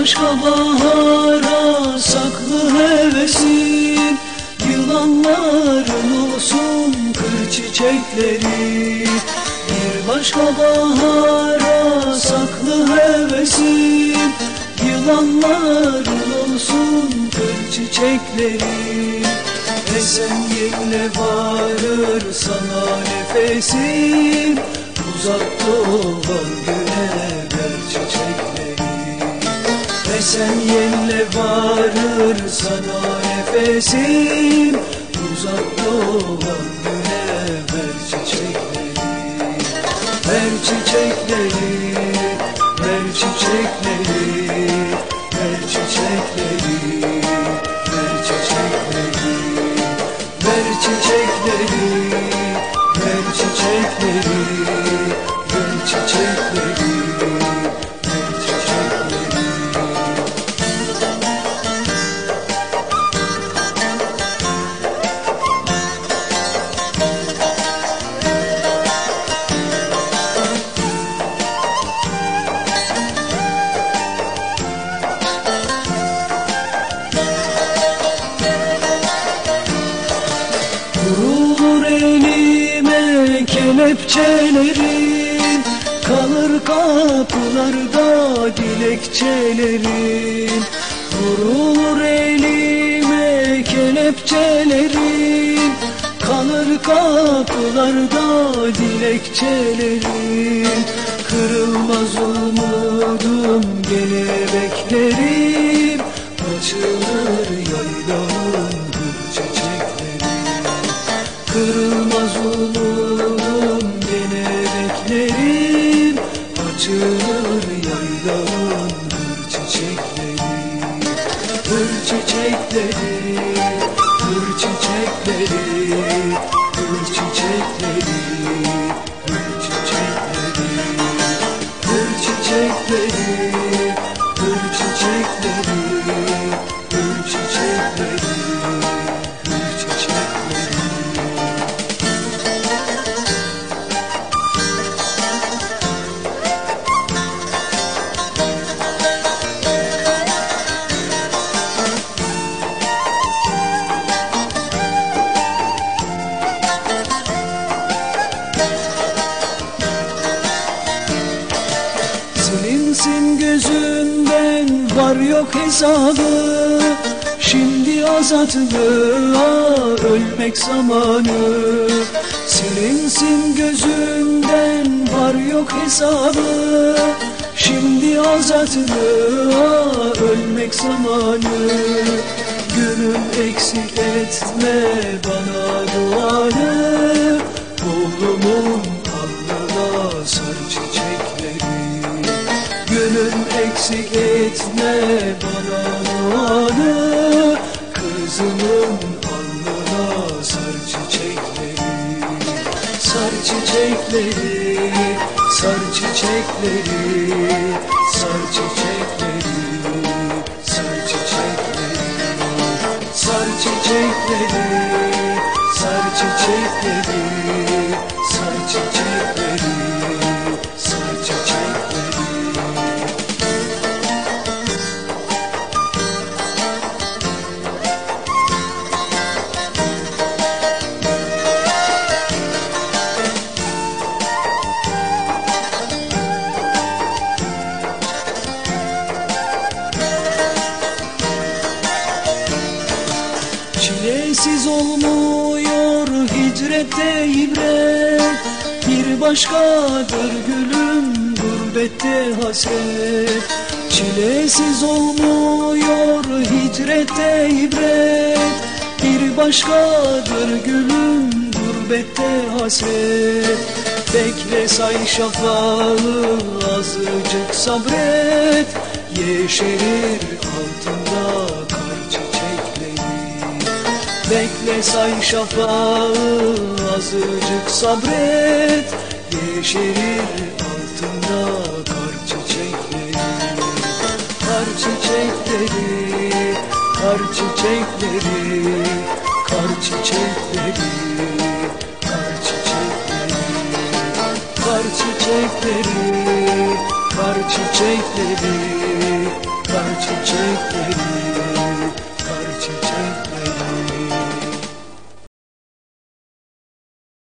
başka bahara saklı hevesim Yılanların olsun kır çiçekleri Bir başka bahara saklı hevesim Yılanların olsun kır çiçekleri Esen yerle varır sana nefesim Uzak doğan güne ver çiçekleri Esen yerle varır sana nefesim. Uzak doğan güne ver çiçekleri. Ver çiçekleri, ver çiçekleri Ver çiçekleri, ver çiçekleri. Ver çiçekleri, ver çiçekleri Vurulur elime kelepçelerin Kalır kapılarda dilekçelerin Vurulur elime kelepçelerin Kalır kapılarda dilekçelerin Kırılmaz umudum gene beklerim Açılır yaylamın gül çiçekleri Gül çiçekleri, gül çiçekleri Gül çiçekleri, gül çiçekleri Gül çiçekleri, gül çiçekleri Gözünden var yok hesabı. Şimdi azatlığa ölmek zamanı. Silinsin gözünden var yok hesabı. Şimdi azatlığa ölmek zamanı. Günüm eksik etme bana eksik etme bana duanı Kızımın alnına sar çiçekleri Sar çiçekleri, sar çiçekleri Sar çiçekleri, sar çiçekleri Sar çiçekleri, sar çiçekleri hicrette ibret Bir başkadır gülüm gurbette hasret. Çilesiz olmuyor hicrette ibret Bir başkadır gülüm gurbette hasret. Bekle say şafağı azıcık sabret Yeşerir Bekle say şafağı azıcık sabret. Yeşerir altında kar çiçekleri Kar çiçekleri, kar çiçekleri Kar çiçekleri, kar çiçekleri Kar çiçekleri, kar çiçekleri Kar açar çiçekleri